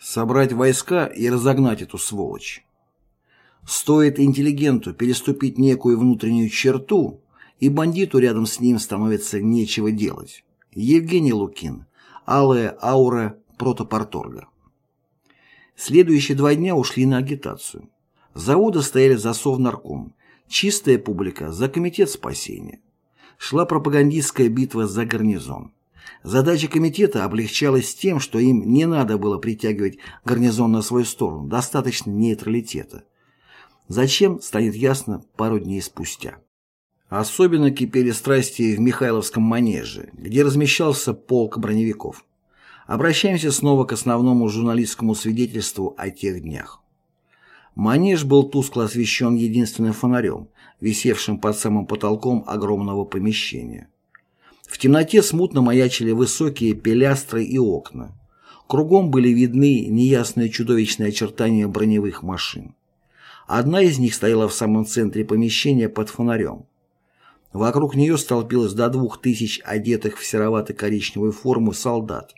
Собрать войска и разогнать эту сволочь. Стоит интеллигенту переступить некую внутреннюю черту, и бандиту рядом с ним становится нечего делать. Евгений Лукин. Алая аура протопорторга. Следующие два дня ушли на агитацию. Заводы стояли за Совнарком, чистая публика за Комитет спасения. Шла пропагандистская битва за гарнизон. Задача комитета облегчалась тем, что им не надо было притягивать гарнизон на свою сторону, достаточно нейтралитета. Зачем, станет ясно пару дней спустя. Особенно кипели страсти в Михайловском манеже, где размещался полк броневиков. Обращаемся снова к основному журналистскому свидетельству о тех днях. Манеж был тускло освещен единственным фонарем, висевшим под самым потолком огромного помещения. В темноте смутно маячили высокие пилястры и окна. Кругом были видны неясные чудовищные очертания броневых машин. Одна из них стояла в самом центре помещения под фонарем. Вокруг нее столпилось до двух тысяч одетых в серовато-коричневую форму солдат,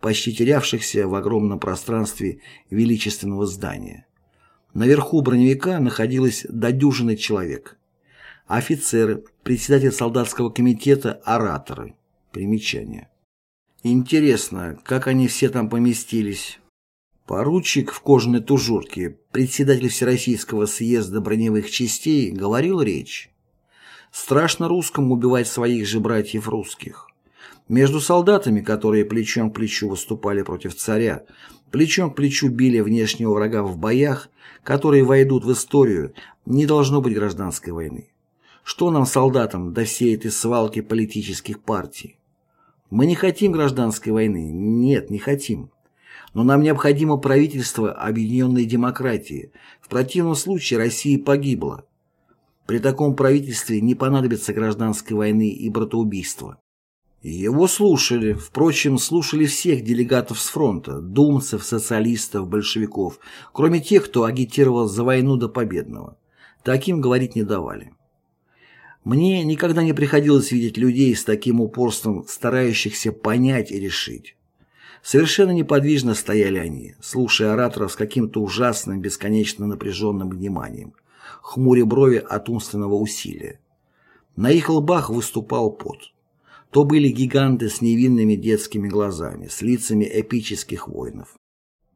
почти терявшихся в огромном пространстве величественного здания. Наверху броневика находилось до дюжины человек. Офицеры, председатель солдатского комитета, ораторы. Примечание. Интересно, как они все там поместились? Поручик в кожаной тужурке, председатель Всероссийского съезда броневых частей, говорил речь. Страшно русскому убивать своих же братьев русских. Между солдатами, которые плечом к плечу выступали против царя, плечом к плечу били внешнего врага в боях, которые войдут в историю, не должно быть гражданской войны. Что нам, солдатам, до всей этой свалки политических партий? Мы не хотим гражданской войны. Нет, не хотим. Но нам необходимо правительство объединенной демократии. В противном случае Россия погибла. При таком правительстве не понадобится гражданской войны и братоубийства. Его слушали, впрочем, слушали всех делегатов с фронта, думцев, социалистов, большевиков, кроме тех, кто агитировал за войну до победного. Таким говорить не давали. Мне никогда не приходилось видеть людей с таким упорством, старающихся понять и решить. Совершенно неподвижно стояли они, слушая ораторов с каким-то ужасным, бесконечно напряженным вниманием, хмуря брови от умственного усилия. На их лбах выступал пот. То были гиганты с невинными детскими глазами, с лицами эпических воинов.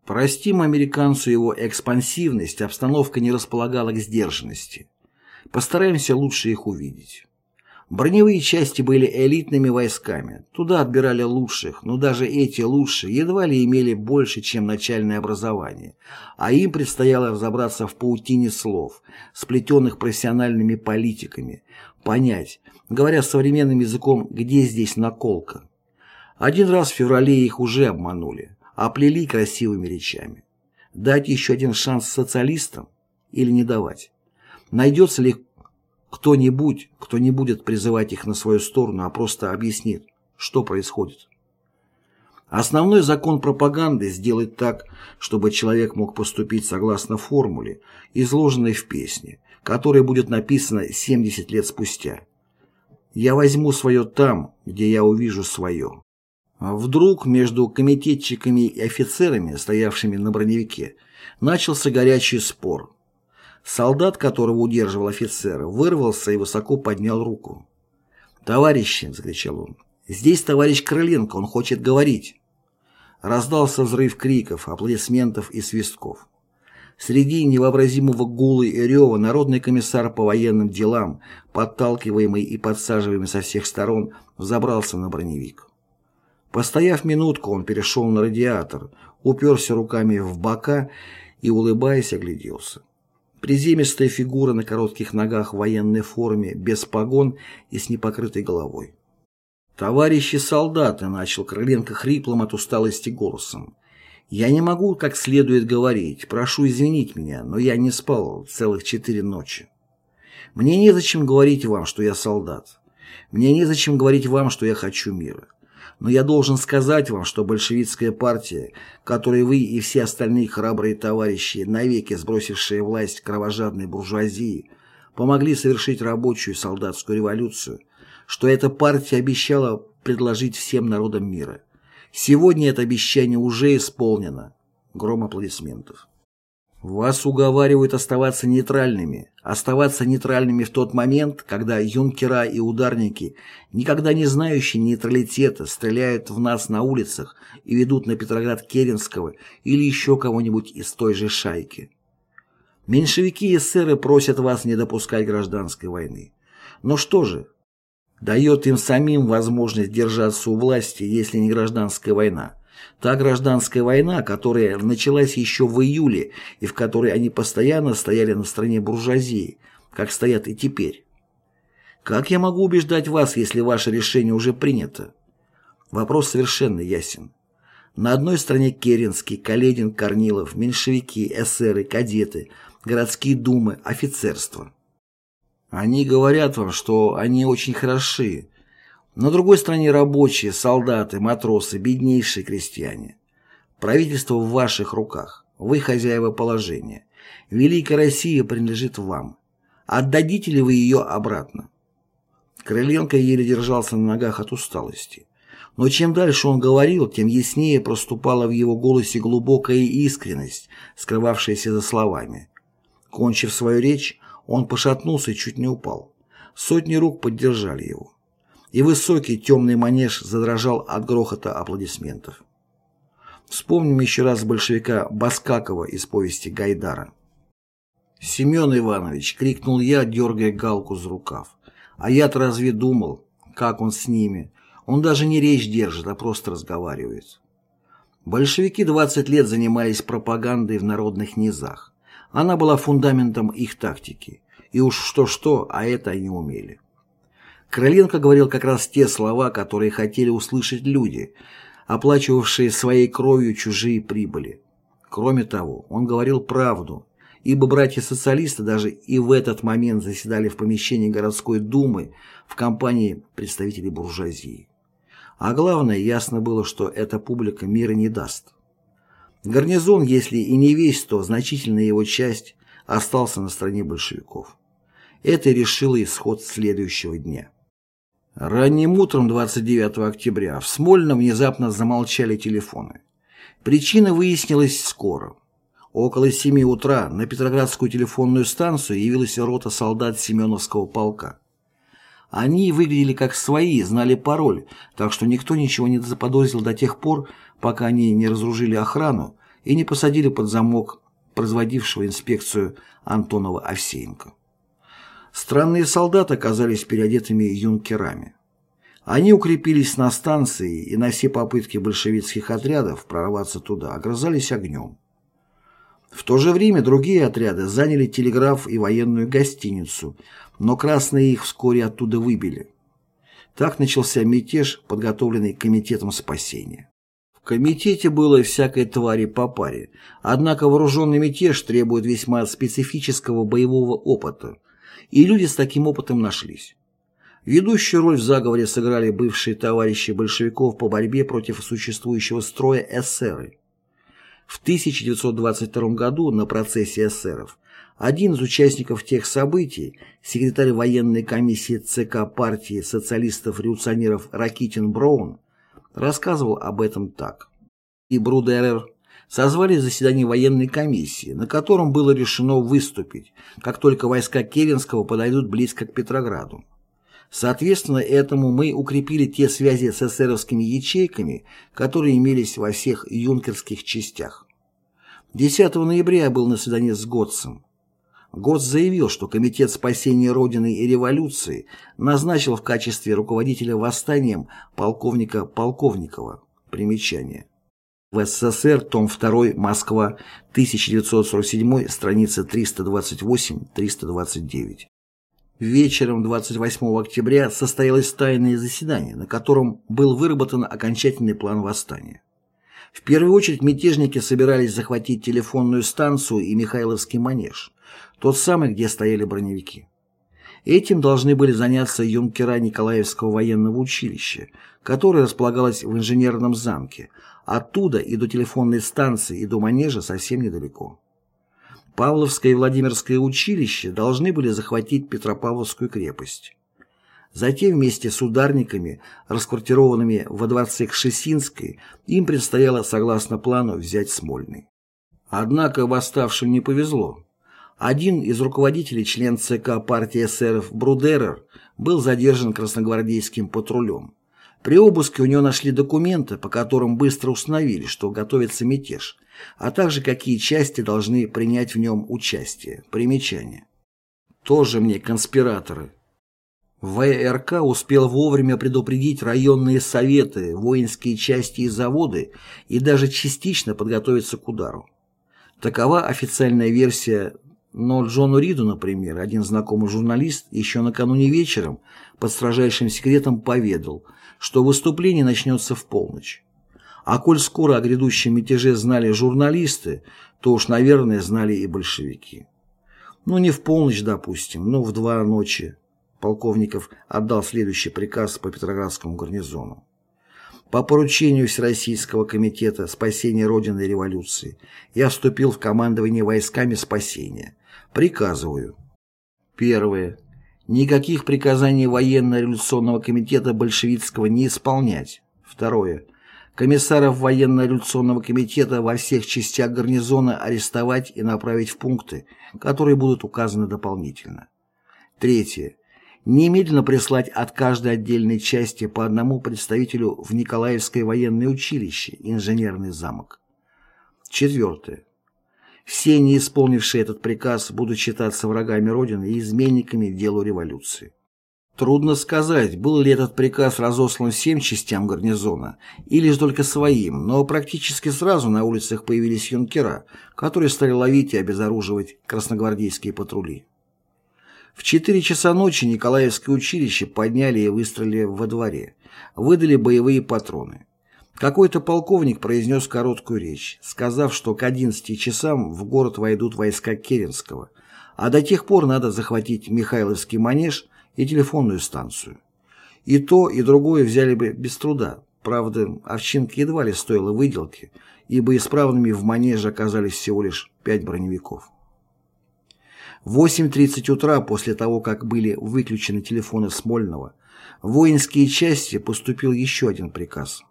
Простим американцу его экспансивность, обстановка не располагала к сдержанности. Постараемся лучше их увидеть. Броневые части были элитными войсками, туда отбирали лучших, но даже эти лучшие едва ли имели больше, чем начальное образование, а им предстояло разобраться в паутине слов, сплетенных профессиональными политиками, понять, говоря современным языком, где здесь наколка. Один раз в феврале их уже обманули, оплели красивыми речами. Дать еще один шанс социалистам или не давать? Найдется ли кто-нибудь, кто не будет призывать их на свою сторону, а просто объяснит, что происходит? Основной закон пропаганды – сделать так, чтобы человек мог поступить согласно формуле, изложенной в песне, которая будет написана 70 лет спустя. «Я возьму свое там, где я увижу свое». Вдруг между комитетчиками и офицерами, стоявшими на броневике, начался горячий спор – Солдат, которого удерживал офицер, вырвался и высоко поднял руку. «Товарищи!» — закричал он. «Здесь товарищ Крыленко, он хочет говорить!» Раздался взрыв криков, аплодисментов и свистков. Среди невообразимого гула и рева народный комиссар по военным делам, подталкиваемый и подсаживаемый со всех сторон, взобрался на броневик. Постояв минутку, он перешел на радиатор, уперся руками в бока и, улыбаясь, огляделся. Приземистая фигура на коротких ногах в военной форме, без погон и с непокрытой головой. «Товарищи солдаты!» — начал Крыленко хриплым от усталости голосом. «Я не могу как следует говорить, прошу извинить меня, но я не спал целых четыре ночи. Мне незачем говорить вам, что я солдат. Мне незачем говорить вам, что я хочу мира. Но я должен сказать вам, что большевистская партия, которой вы и все остальные храбрые товарищи, навеки сбросившие власть кровожадной буржуазии, помогли совершить рабочую солдатскую революцию, что эта партия обещала предложить всем народам мира. Сегодня это обещание уже исполнено. Гром аплодисментов. Вас уговаривают оставаться нейтральными, оставаться нейтральными в тот момент, когда юнкера и ударники, никогда не знающие нейтралитета, стреляют в нас на улицах и ведут на Петроград Керенского или еще кого-нибудь из той же шайки. Меньшевики и эсеры просят вас не допускать гражданской войны. Но что же? Дает им самим возможность держаться у власти, если не гражданская война, Та гражданская война, которая началась еще в июле и в которой они постоянно стояли на стороне буржуазии, как стоят и теперь. Как я могу убеждать вас, если ваше решение уже принято? Вопрос совершенно ясен. На одной стороне Керенский, Каледин, Корнилов, меньшевики, эсеры, кадеты, городские думы, офицерство. Они говорят вам, что они очень хороши, на другой стороне рабочие, солдаты, матросы, беднейшие крестьяне. Правительство в ваших руках. Вы хозяева положения. Великая Россия принадлежит вам. Отдадите ли вы ее обратно? Крыленко еле держался на ногах от усталости. Но чем дальше он говорил, тем яснее проступала в его голосе глубокая искренность, скрывавшаяся за словами. Кончив свою речь, он пошатнулся и чуть не упал. Сотни рук поддержали его и высокий темный манеж задрожал от грохота аплодисментов. Вспомним еще раз большевика Баскакова из повести Гайдара. «Семен Иванович!» — крикнул я, дергая галку за рукав. «А я-то разве думал, как он с ними? Он даже не речь держит, а просто разговаривает». Большевики 20 лет занимались пропагандой в народных низах. Она была фундаментом их тактики. И уж что-что, а это они умели. Крыленко говорил как раз те слова, которые хотели услышать люди, оплачивавшие своей кровью чужие прибыли. Кроме того, он говорил правду, ибо братья-социалисты даже и в этот момент заседали в помещении городской думы в компании представителей буржуазии. А главное, ясно было, что эта публика мира не даст. Гарнизон, если и не весь, то значительная его часть остался на стороне большевиков. Это решило исход следующего дня. Ранним утром 29 октября в Смольно внезапно замолчали телефоны. Причина выяснилась скоро. Около 7 утра на Петроградскую телефонную станцию явилась рота солдат Семеновского полка. Они выглядели как свои, знали пароль, так что никто ничего не заподозрил до тех пор, пока они не разоружили охрану и не посадили под замок производившего инспекцию Антонова Овсеенко. Странные солдаты оказались переодетыми юнкерами. Они укрепились на станции и на все попытки большевистских отрядов прорваться туда огрызались огнем. В то же время другие отряды заняли телеграф и военную гостиницу, но красные их вскоре оттуда выбили. Так начался мятеж, подготовленный Комитетом спасения. В комитете было всякой твари по паре, однако вооруженный мятеж требует весьма специфического боевого опыта, и люди с таким опытом нашлись. Ведущую роль в заговоре сыграли бывшие товарищи большевиков по борьбе против существующего строя эсеры. В 1922 году на процессе эсеров один из участников тех событий, секретарь военной комиссии ЦК партии социалистов-революционеров Ракитин Браун, рассказывал об этом так. И Брудерер созвали заседание военной комиссии, на котором было решено выступить, как только войска Керенского подойдут близко к Петрограду. Соответственно этому мы укрепили те связи с эсеровскими ячейками, которые имелись во всех юнкерских частях. 10 ноября я был на свидании с Готцем. Готц заявил, что Комитет спасения Родины и революции назначил в качестве руководителя восстанием полковника Полковникова. Примечание. В СССР, том 2, Москва, 1947, страница 328-329. Вечером 28 октября состоялось тайное заседание, на котором был выработан окончательный план восстания. В первую очередь мятежники собирались захватить телефонную станцию и Михайловский манеж, тот самый, где стояли броневики. Этим должны были заняться юнкера Николаевского военного училища, которое располагалось в инженерном замке, Оттуда и до телефонной станции, и до манежа совсем недалеко. Павловское и Владимирское училище должны были захватить Петропавловскую крепость. Затем вместе с ударниками, расквартированными во дворце Кшесинской, им предстояло, согласно плану, взять Смольный. Однако восставшим не повезло. Один из руководителей, член ЦК партии эсеров Брудерер, был задержан красногвардейским патрулем. При обыске у него нашли документы, по которым быстро установили, что готовится мятеж, а также какие части должны принять в нем участие. Примечание. Тоже мне конспираторы. ВРК успел вовремя предупредить районные советы, воинские части и заводы и даже частично подготовиться к удару. Такова официальная версия но Джону Риду, например, один знакомый журналист еще накануне вечером под строжайшим секретом поведал, что выступление начнется в полночь. А коль скоро о грядущем мятеже знали журналисты, то уж, наверное, знали и большевики. Ну, не в полночь, допустим, но в два ночи полковников отдал следующий приказ по Петроградскому гарнизону. По поручению Всероссийского комитета спасения Родины и революции я вступил в командование войсками спасения. Приказываю. Первое. Никаких приказаний военно-революционного комитета большевистского не исполнять. Второе. Комиссаров военно-революционного комитета во всех частях гарнизона арестовать и направить в пункты, которые будут указаны дополнительно. Третье немедленно прислать от каждой отдельной части по одному представителю в Николаевское военное училище, инженерный замок. Четвертое. Все, не исполнившие этот приказ, будут считаться врагами Родины и изменниками делу революции. Трудно сказать, был ли этот приказ разослан всем частям гарнизона, или же только своим, но практически сразу на улицах появились юнкера, которые стали ловить и обезоруживать красногвардейские патрули. В 4 часа ночи Николаевское училище подняли и выстрелили во дворе. Выдали боевые патроны. Какой-то полковник произнес короткую речь, сказав, что к 11 часам в город войдут войска Керенского, а до тех пор надо захватить Михайловский манеж и телефонную станцию. И то, и другое взяли бы без труда. Правда, овчинка едва ли стоила выделки, ибо исправными в манеже оказались всего лишь пять броневиков. В 8.30 утра, после того, как были выключены телефоны Смольного, в воинские части поступил еще один приказ.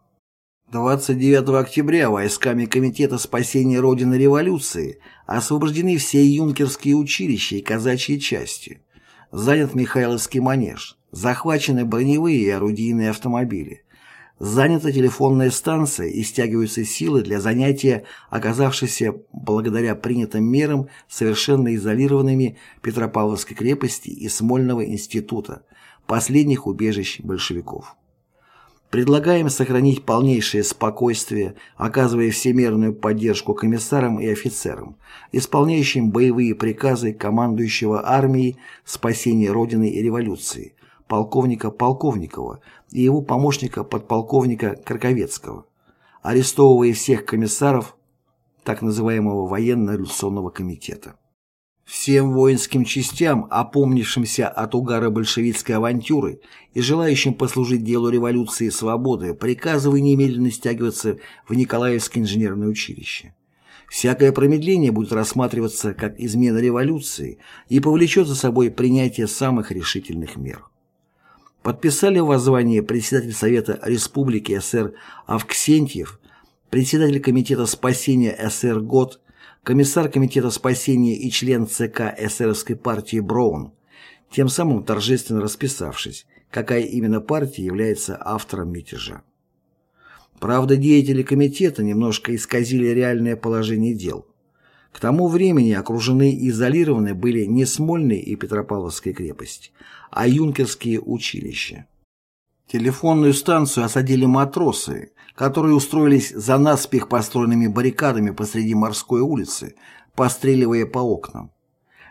29 октября войсками Комитета спасения Родины революции освобождены все юнкерские училища и казачьи части. Занят Михайловский манеж. Захвачены броневые и орудийные автомобили. Занята телефонная станция и стягиваются силы для занятия оказавшейся благодаря принятым мерам совершенно изолированными Петропавловской крепости и Смольного института, последних убежищ большевиков. Предлагаем сохранить полнейшее спокойствие, оказывая всемерную поддержку комиссарам и офицерам, исполняющим боевые приказы командующего армией спасения Родины и революции, полковника Полковникова и его помощника подполковника Краковецкого, арестовывая всех комиссаров так называемого военно-революционного комитета. Всем воинским частям, опомнившимся от угара большевистской авантюры и желающим послужить делу революции и свободы, приказываю немедленно стягиваться в Николаевское инженерное училище. Всякое промедление будет рассматриваться как измена революции и повлечет за собой принятие самых решительных мер подписали воззвание председатель Совета Республики СССР Авксентьев, председатель Комитета спасения СССР ГОД, комиссар Комитета спасения и член ЦК эсеровской партии Браун, тем самым торжественно расписавшись, какая именно партия является автором мятежа. Правда, деятели комитета немножко исказили реальное положение дел. К тому времени окружены и изолированы были не Смольный и Петропавловская крепость, а юнкерские училища. Телефонную станцию осадили матросы, которые устроились за наспех построенными баррикадами посреди морской улицы, постреливая по окнам.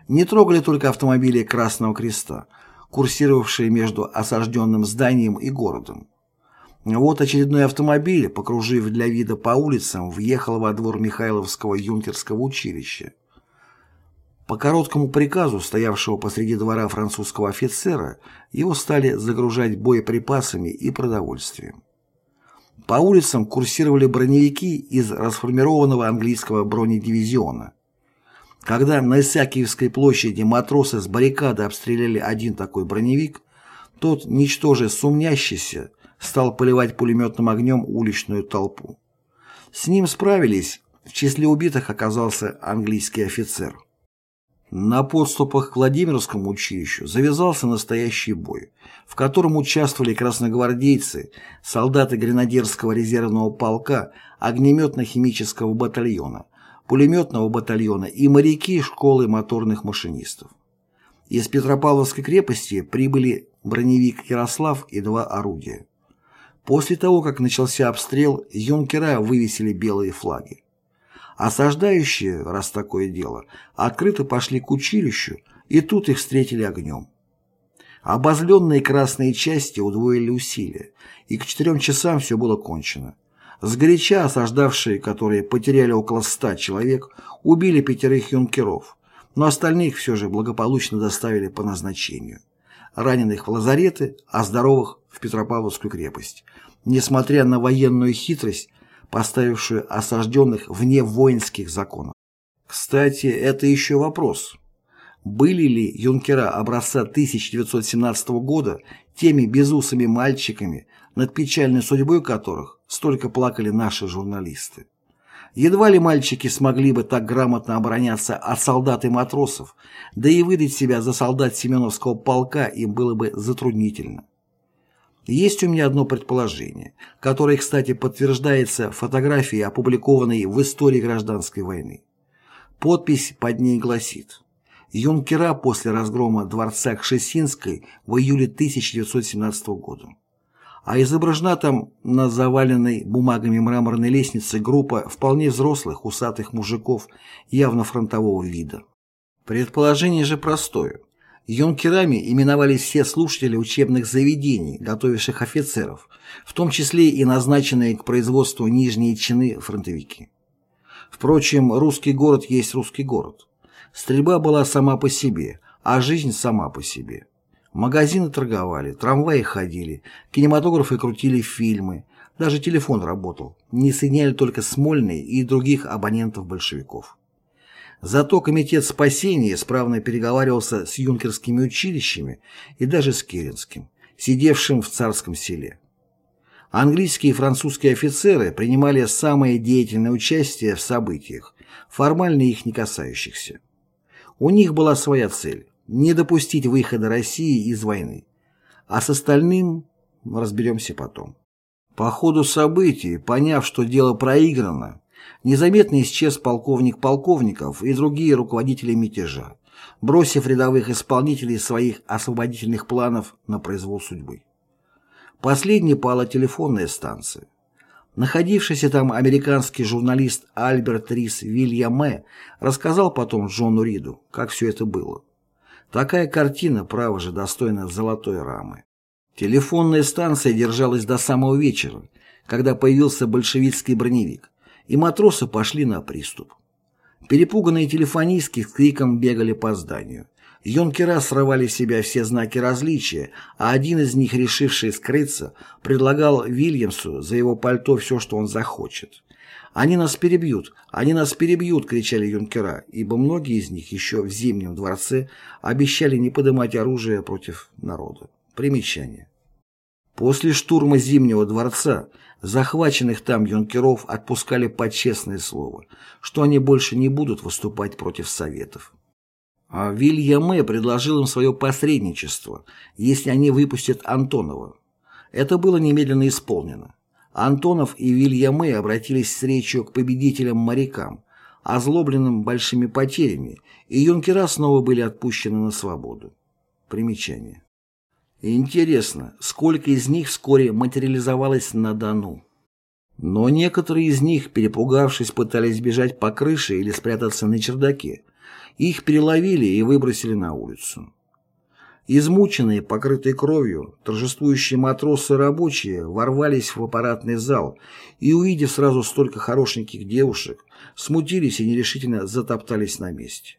Не трогали только автомобили Красного Креста, курсировавшие между осажденным зданием и городом. Вот очередной автомобиль, покружив для вида по улицам, въехал во двор Михайловского юнкерского училища. По короткому приказу, стоявшего посреди двора французского офицера, его стали загружать боеприпасами и продовольствием. По улицам курсировали броневики из расформированного английского бронедивизиона. Когда на Исаакиевской площади матросы с баррикады обстреляли один такой броневик, тот, ничтоже сумнящийся, стал поливать пулеметным огнем уличную толпу. С ним справились В числе убитых оказался английский офицер. На подступах к Владимирскому училищу завязался настоящий бой, в котором участвовали красногвардейцы, солдаты гренадерского резервного полка, огнеметно-химического батальона, пулеметного батальона и моряки школы моторных машинистов. Из Петропавловской крепости прибыли броневик «Ярослав» и два орудия. После того, как начался обстрел, юнкера вывесили белые флаги. Осаждающие, раз такое дело, открыто пошли к училищу, и тут их встретили огнем. Обозленные красные части удвоили усилия, и к четырем часам все было кончено. Сгоряча осаждавшие, которые потеряли около ста человек, убили пятерых юнкеров, но остальных все же благополучно доставили по назначению. Раненых в лазареты, а здоровых в Петропавловскую крепость. Несмотря на военную хитрость, поставившую осажденных вне воинских законов. Кстати, это еще вопрос. Были ли юнкера образца 1917 года теми безусыми мальчиками, над печальной судьбой которых столько плакали наши журналисты? Едва ли мальчики смогли бы так грамотно обороняться от солдат и матросов, да и выдать себя за солдат Семеновского полка им было бы затруднительно. Есть у меня одно предположение, которое, кстати, подтверждается фотографией, опубликованной в истории гражданской войны. Подпись под ней гласит «Юнкера после разгрома дворца Кшесинской в июле 1917 года». А изображена там на заваленной бумагами мраморной лестнице группа вполне взрослых усатых мужиков явно фронтового вида. Предположение же простое. Юнкерами именовались все слушатели учебных заведений, готовивших офицеров, в том числе и назначенные к производству нижние чины фронтовики. Впрочем, русский город есть русский город. Стрельба была сама по себе, а жизнь сама по себе. Магазины торговали, трамваи ходили, кинематографы крутили фильмы, даже телефон работал, не соединяли только Смольный и других абонентов большевиков. Зато Комитет спасения исправно переговаривался с юнкерскими училищами и даже с Керенским, сидевшим в царском селе. Английские и французские офицеры принимали самое деятельное участие в событиях, формально их не касающихся. У них была своя цель – не допустить выхода России из войны, а с остальным разберемся потом. По ходу событий, поняв, что дело проиграно, Незаметно исчез полковник Полковников и другие руководители мятежа, бросив рядовых исполнителей своих освободительных планов на произвол судьбы. Последней пала телефонная станция. Находившийся там американский журналист Альберт Рис Вильяме рассказал потом Джону Риду, как все это было. Такая картина, право же, достойна золотой рамы. Телефонная станция держалась до самого вечера, когда появился большевистский броневик и матросы пошли на приступ. Перепуганные телефонистки с криком бегали по зданию. Юнкера срывали с себя все знаки различия, а один из них, решивший скрыться, предлагал Вильямсу за его пальто все, что он захочет. «Они нас перебьют! Они нас перебьют!» — кричали юнкера, ибо многие из них еще в Зимнем дворце обещали не поднимать оружие против народа. Примечание. После штурма Зимнего дворца захваченных там юнкеров отпускали под честное слово, что они больше не будут выступать против Советов. А Вильяме предложил им свое посредничество, если они выпустят Антонова. Это было немедленно исполнено. Антонов и Вильяме обратились с речью к победителям-морякам, озлобленным большими потерями, и юнкера снова были отпущены на свободу. Примечание. Интересно, сколько из них вскоре материализовалось на Дону. Но некоторые из них, перепугавшись, пытались бежать по крыше или спрятаться на чердаке. Их переловили и выбросили на улицу. Измученные, покрытые кровью, торжествующие матросы и рабочие ворвались в аппаратный зал и, увидев сразу столько хорошеньких девушек, смутились и нерешительно затоптались на месте.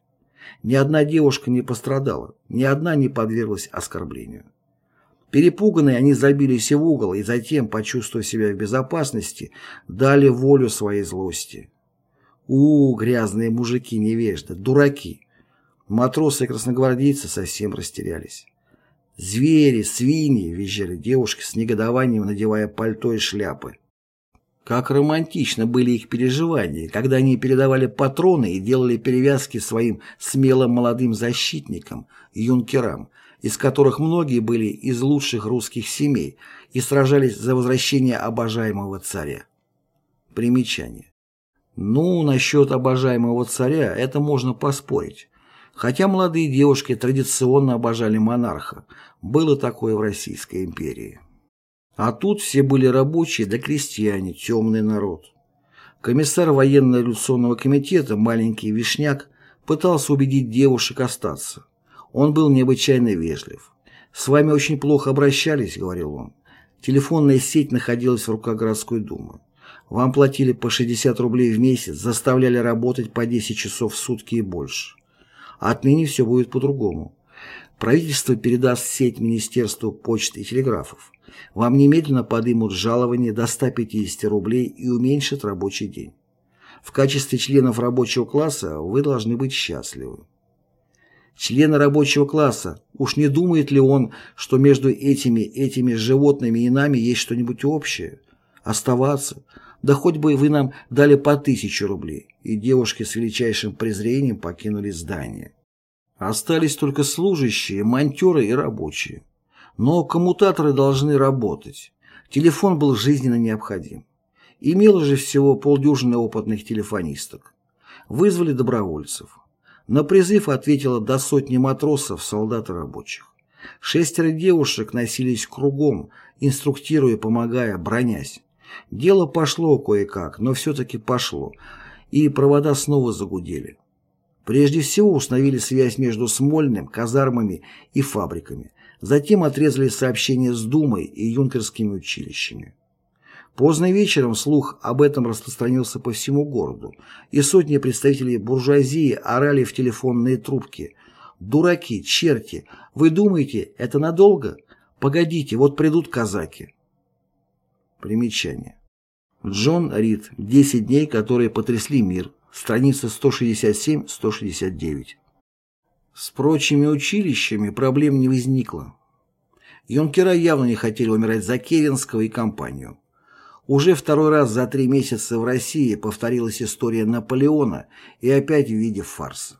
Ни одна девушка не пострадала, ни одна не подверглась оскорблению. Перепуганные, они забились в угол и затем, почувствовав себя в безопасности, дали волю своей злости. У, грязные мужики-невежды, дураки! Матросы и красногвардейцы совсем растерялись. «Звери, свиньи!» — визжали девушки с негодованием, надевая пальто и шляпы. Как романтично были их переживания, когда они передавали патроны и делали перевязки своим смелым молодым защитникам, юнкерам, из которых многие были из лучших русских семей и сражались за возвращение обожаемого царя. Примечание. Ну, насчет обожаемого царя это можно поспорить. Хотя молодые девушки традиционно обожали монарха, было такое в Российской империи. А тут все были рабочие да крестьяне, темный народ. Комиссар военно-революционного комитета, маленький Вишняк, пытался убедить девушек остаться. Он был необычайно вежлив. «С вами очень плохо обращались», — говорил он. Телефонная сеть находилась в руках городской думы. Вам платили по 60 рублей в месяц, заставляли работать по 10 часов в сутки и больше. Отныне все будет по-другому. Правительство передаст сеть Министерству почты и телеграфов. Вам немедленно подымут жалование до 150 рублей и уменьшат рабочий день. В качестве членов рабочего класса вы должны быть счастливы. Члены рабочего класса, уж не думает ли он, что между этими, этими животными и нами есть что-нибудь общее? Оставаться? Да хоть бы вы нам дали по тысяче рублей. И девушки с величайшим презрением покинули здание. Остались только служащие, монтеры и рабочие. Но коммутаторы должны работать. Телефон был жизненно необходим. Имело же всего полдюжины опытных телефонисток. Вызвали добровольцев. На призыв ответило до сотни матросов, солдат и рабочих. Шестеро девушек носились кругом, инструктируя, помогая, бронясь. Дело пошло кое-как, но все-таки пошло, и провода снова загудели. Прежде всего установили связь между Смольным, казармами и фабриками, затем отрезали сообщения с Думой и юнкерскими училищами. Поздно вечером слух об этом распространился по всему городу, и сотни представителей буржуазии орали в телефонные трубки. «Дураки, черти, вы думаете, это надолго? Погодите, вот придут казаки». Примечание. Джон Рид. «Десять дней, которые потрясли мир». Страница 167-169. С прочими училищами проблем не возникло. Юнкера явно не хотели умирать за Керенского и компанию. Уже второй раз за три месяца в России повторилась история Наполеона и опять в виде фарса.